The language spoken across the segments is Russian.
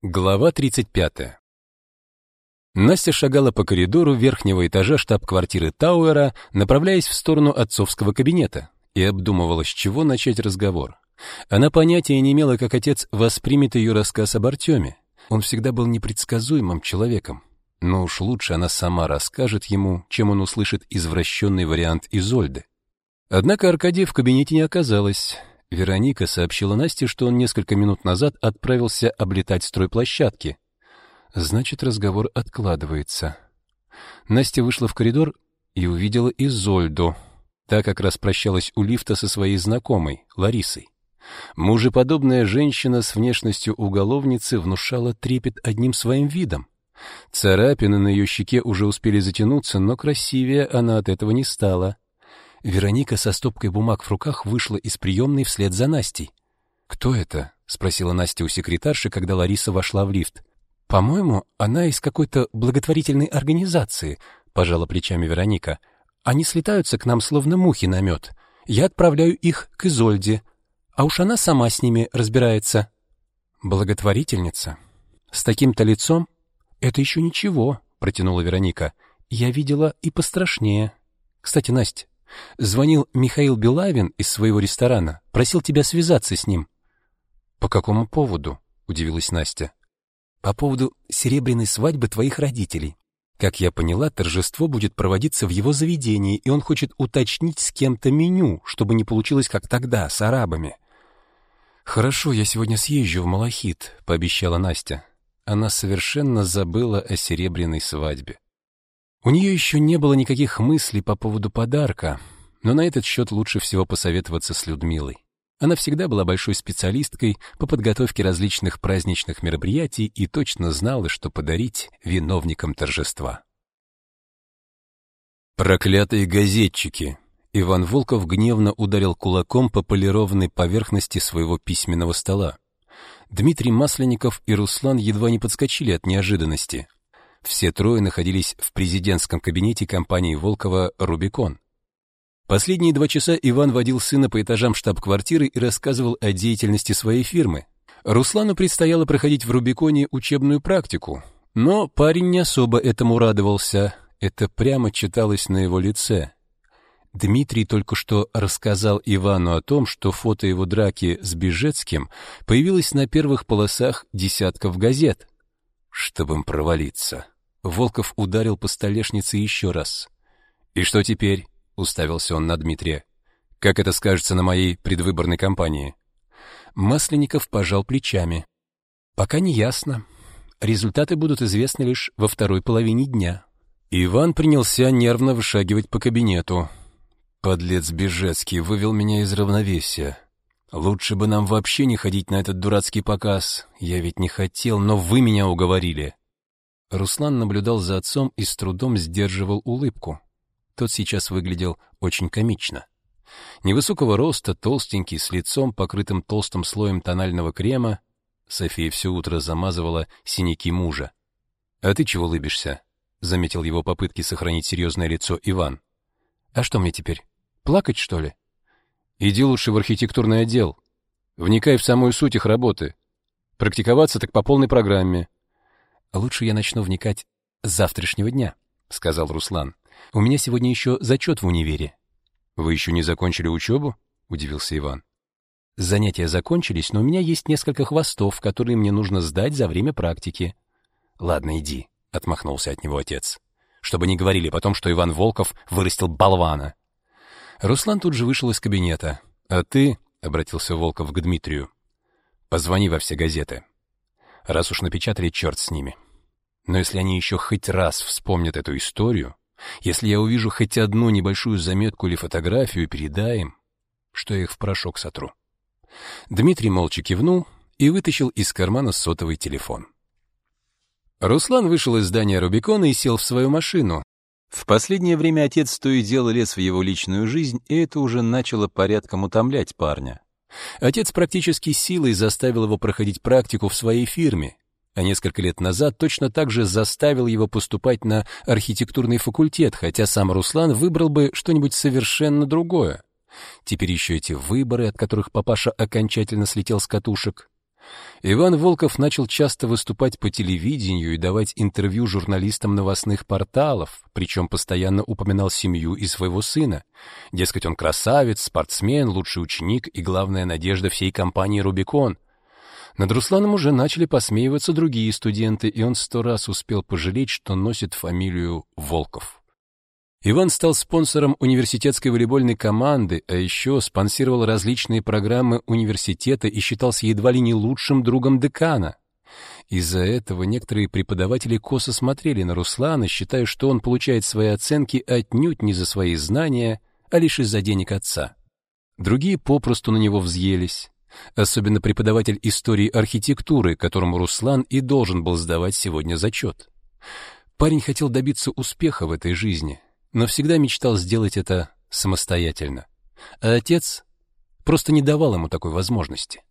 Глава 35. Настя шагала по коридору верхнего этажа штаб-квартиры Тауэра, направляясь в сторону отцовского кабинета, и обдумывала, с чего начать разговор. Она понятия не имела, как отец воспримет ее рассказ об Артеме. Он всегда был непредсказуемым человеком. Но уж лучше она сама расскажет ему, чем он услышит извращенный вариант Изольды. Однако Аркадия в кабинете не оказалось. Вероника сообщила Насте, что он несколько минут назад отправился облетать стройплощадки. Значит, разговор откладывается. Настя вышла в коридор и увидела Изольду. Та как раз прощалась у лифта со своей знакомой, Ларисой. Мужеподобная женщина с внешностью уголовницы внушала трепет одним своим видом. Царапины на ее щеке уже успели затянуться, но красивее она от этого не стала. Вероника со стопкой бумаг в руках вышла из приемной вслед за Настей. «Кто это?» — спросила Настя у секретарши, когда Лариса вошла в лифт. «По-моему, она из какой-то благотворительной организации», — пожала плечами Вероника. «Они слетаются к нам словно мухи на мед. Я отправляю их к Изольде, а уж она сама с ними разбирается». «Благотворительница? С таким-то лицом?» «Это еще ничего», — протянула Вероника. «Я видела и пострашнее. Кстати, Настя, Звонил Михаил Белавин из своего ресторана, просил тебя связаться с ним. По какому поводу? удивилась Настя. По поводу серебряной свадьбы твоих родителей. Как я поняла, торжество будет проводиться в его заведении, и он хочет уточнить с кем-то меню, чтобы не получилось как тогда с арабами. Хорошо, я сегодня съезжу в Малахит, пообещала Настя. Она совершенно забыла о серебряной свадьбе. У нее еще не было никаких мыслей по поводу подарка, но на этот счет лучше всего посоветоваться с Людмилой. Она всегда была большой специалисткой по подготовке различных праздничных мероприятий и точно знала, что подарить виновникам торжества. Проклятые газетчики. Иван Волков гневно ударил кулаком по полированной поверхности своего письменного стола. Дмитрий Масленников и Руслан едва не подскочили от неожиданности. Все трое находились в президентском кабинете компании Волкова «Рубикон». Последние два часа Иван водил сына по этажам штаб-квартиры и рассказывал о деятельности своей фирмы. Руслану предстояло проходить в Рубиконе учебную практику, но парень не особо этому радовался. Это прямо читалось на его лице. Дмитрий только что рассказал Ивану о том, что фото его драки с Бежецким появилось на первых полосах десятков газет. Чтобы им провалиться. Волков ударил по столешнице еще раз. «И что теперь?» — уставился он на Дмитрия. «Как это скажется на моей предвыборной кампании?» Масленников пожал плечами. «Пока не ясно. Результаты будут известны лишь во второй половине дня». Иван принялся нервно вышагивать по кабинету. «Подлец Бежецкий вывел меня из равновесия. Лучше бы нам вообще не ходить на этот дурацкий показ. Я ведь не хотел, но вы меня уговорили. Руслан наблюдал за отцом и с трудом сдерживал улыбку. Тот сейчас выглядел очень комично. Невысокого роста, толстенький, с лицом, покрытым толстым слоем тонального крема, София все утро замазывала синяки мужа. «А ты чего улыбишься?» — заметил его попытки сохранить серьезное лицо Иван. «А что мне теперь? Плакать, что ли?» Иди лучше в архитектурный отдел. Вникай в самую суть их работы. Практиковаться так по полной программе. Лучше я начну вникать с завтрашнего дня, сказал Руслан. У меня сегодня еще зачет в универе. Вы еще не закончили учебу? удивился Иван. Занятия закончились, но у меня есть несколько хвостов, которые мне нужно сдать за время практики. Ладно, иди, отмахнулся от него отец. Чтобы не говорили потом, что Иван Волков вырастил болвана. Руслан тут же вышел из кабинета. «А ты», — обратился Волков к Дмитрию, — «позвони во все газеты. Раз уж напечатали, черт с ними. Но если они еще хоть раз вспомнят эту историю, если я увижу хоть одну небольшую заметку или фотографию, передай им, что я их в порошок сотру». Дмитрий молча кивнул и вытащил из кармана сотовый телефон. Руслан вышел из здания Рубикона и сел в свою машину, в последнее время отец то и дело лез в его личную жизнь, и это уже начало порядком утомлять парня. Отец практически силой заставил его проходить практику в своей фирме, а несколько лет назад точно так же заставил его поступать на архитектурный факультет, хотя сам Руслан выбрал бы что-нибудь совершенно другое. Теперь еще эти выборы, от которых папаша окончательно слетел с катушек. Иван Волков начал часто выступать по телевидению и давать интервью журналистам новостных порталов, причем постоянно упоминал семью и своего сына. Дескать, он красавец, спортсмен, лучший ученик и главная надежда всей компании «Рубикон». Над Русланом уже начали посмеиваться другие студенты, и он сто раз успел пожалеть, что носит фамилию Волков. Иван стал спонсором университетской волейбольной команды, а еще спонсировал различные программы университета и считался едва ли не лучшим другом декана. Из-за этого некоторые преподаватели косо смотрели на Руслана, считая, что он получает свои оценки отнюдь не за свои знания, а лишь из-за денег отца. Другие попросту на него взъелись, особенно преподаватель истории архитектуры, которому Руслан и должен был сдавать сегодня зачет. Парень хотел добиться успеха в этой жизни — но всегда мечтал сделать это самостоятельно. А отец просто не давал ему такой возможности.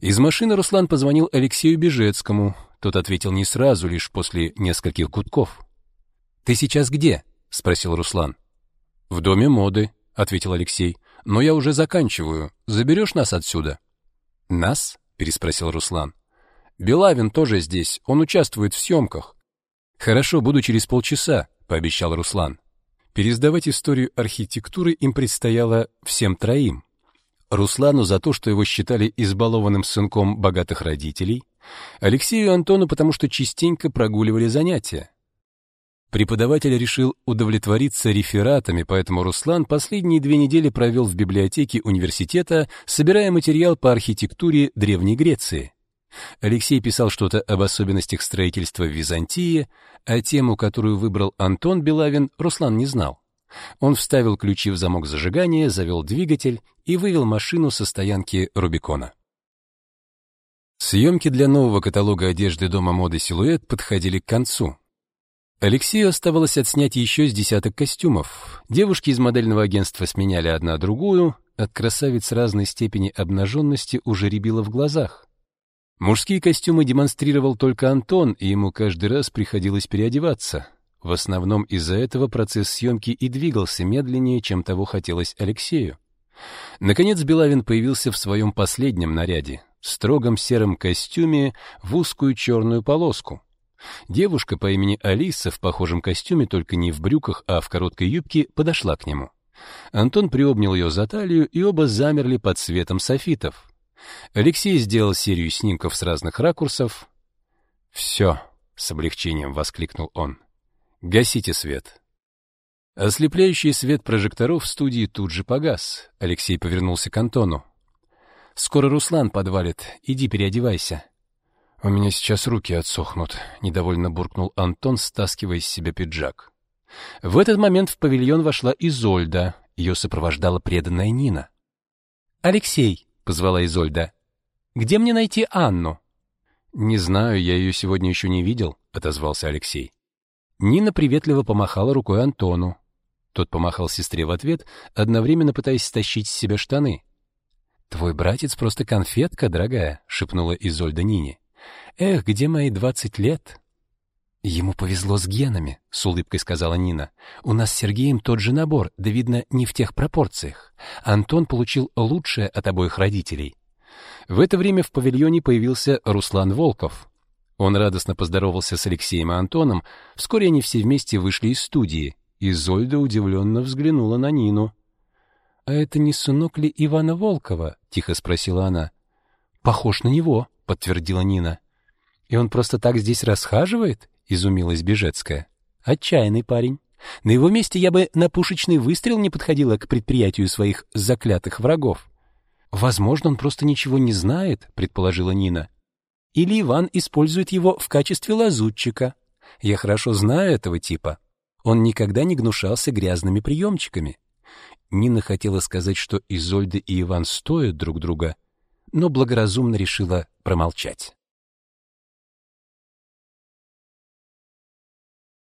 Из машины Руслан позвонил Алексею Бежецкому. Тот ответил не сразу, лишь после нескольких гудков. «Ты сейчас где?» — спросил Руслан. «В доме моды», — ответил Алексей. «Но я уже заканчиваю. Заберешь нас отсюда?» «Нас?» — переспросил Руслан. «Белавин тоже здесь. Он участвует в съемках». «Хорошо, буду через полчаса», — пообещал Руслан. Пересдавать историю архитектуры им предстояло всем троим. Руслану за то, что его считали избалованным сынком богатых родителей, Алексею и Антону, потому что частенько прогуливали занятия. Преподаватель решил удовлетвориться рефератами, поэтому Руслан последние две недели провел в библиотеке университета, собирая материал по архитектуре Древней Греции. Алексей писал что-то об особенностях строительства в Византии, а тему, которую выбрал Антон Белавин, Руслан не знал. Он вставил ключи в замок зажигания, завел двигатель и вывел машину со стоянки Рубикона. Съемки для нового каталога одежды дома моды «Силуэт» подходили к концу. Алексею оставалось отснять еще с десяток костюмов. Девушки из модельного агентства сменяли одна другую, от красавиц разной степени обнаженности уже рябило в глазах. Мужские костюмы демонстрировал только Антон, и ему каждый раз приходилось переодеваться. В основном из-за этого процесс съемки и двигался медленнее, чем того хотелось Алексею. Наконец Белавин появился в своем последнем наряде, строгом сером костюме в узкую черную полоску. Девушка по имени Алиса в похожем костюме, только не в брюках, а в короткой юбке, подошла к нему. Антон приобнял ее за талию, и оба замерли под светом софитов. Алексей сделал серию снимков с разных ракурсов. «Все», — с облегчением воскликнул он. «Гасите свет». Ослепляющий свет прожекторов в студии тут же погас. Алексей повернулся к Антону. «Скоро Руслан подвалит. Иди переодевайся». «У меня сейчас руки отсохнут», — недовольно буркнул Антон, стаскивая из себя пиджак. В этот момент в павильон вошла Изольда. Ее сопровождала преданная Нина. «Алексей», — позвала Изольда. «Где мне найти Анну?» «Не знаю, я ее сегодня еще не видел», — отозвался Алексей. Нина приветливо помахала рукой Антону. Тот помахал сестре в ответ, одновременно пытаясь стащить с себя штаны. «Твой братец просто конфетка, дорогая», — шепнула Изольда Нине. «Эх, где мои двадцать лет?» «Ему повезло с генами», — с улыбкой сказала Нина. «У нас с Сергеем тот же набор, да, видно, не в тех пропорциях. Антон получил лучшее от обоих родителей». В это время в павильоне появился Руслан Волков. Он радостно поздоровался с Алексеем и Антоном. Вскоре они все вместе вышли из студии. Изольда удивленно взглянула на Нину. «А это не сынок ли Ивана Волкова?» — тихо спросила она. «Похож на него», — подтвердила Нина. «И он просто так здесь расхаживает?» Изумилась Бежецкая. Отчаянный парень. На его месте я бы на пушечный выстрел не подходила к предприятию своих заклятых врагов. Возможно, он просто ничего не знает, предположила Нина. Или Иван использует его в качестве лазутчика. Я хорошо знаю этого типа. Он никогда не гнушался грязными приемчиками. Нина хотела сказать, что Изольда и Иван стоят друг друга, но благоразумно решила промолчать.